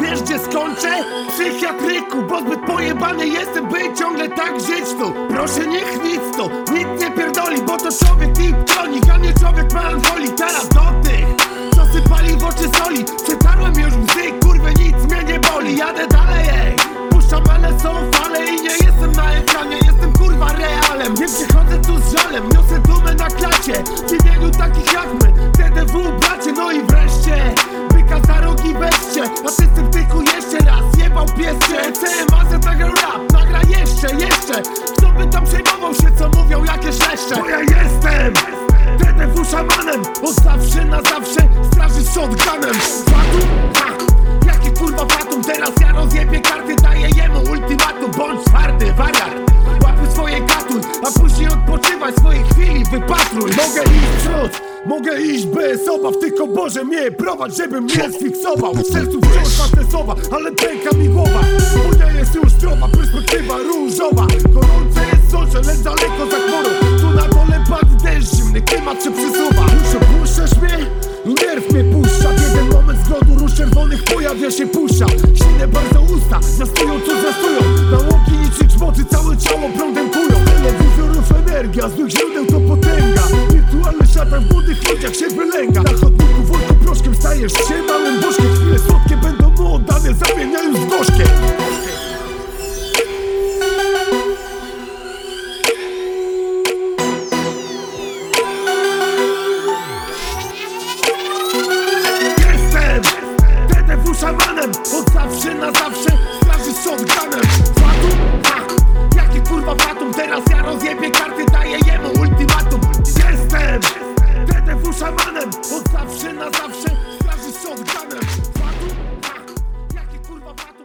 Wiesz gdzie skończę? Psychiatryku, bo zbyt pojebany jestem, by ciągle tak żyć tu. Proszę niech nic tu, nic nie pierdoli, bo to człowiek i kronik, a nie człowiek melancholik Teraz do tych, co sypali w oczy soli. Przetarłem już łzy, kurwy, nic mnie nie boli. Jadę dalej, ej, puszczam, ale są fale I nie jestem na ekranie, jestem kurwa realem. Nie przychodzę tu z żalem, niosę dumę na klacie. W imieniu takich jak my, leszcze Bo ja jestem. TDW szamanem Od zawsze na zawsze straży shotgunem. Fatum? Ha! Jaki kurwa fatum? Teraz ja rozjebię karty Daję jemu ultimatum. Bądź twardy, wariat. Łapy swoje katuj A później odpoczywaj swojej chwili Wypatruj. Mogę iść przód Mogę iść bez obaw Tylko Boże mnie prowadź Żebym mnie sfiksował. W sercu wciąż ważne słowa Ale pęka mi głowa. Unia jest już zdrowa się pusza Silne bardzo usta Zastują co zastują. Nałogi niczym mocy Całe ciało prądem kują. Telewizorów energia Złych źródeł to potęga. Wirtualny szatan w młodych ludziach się wylęga Na chodniku worku proszkiem Stajesz się małym zawsze na zawsze Straży shotgunem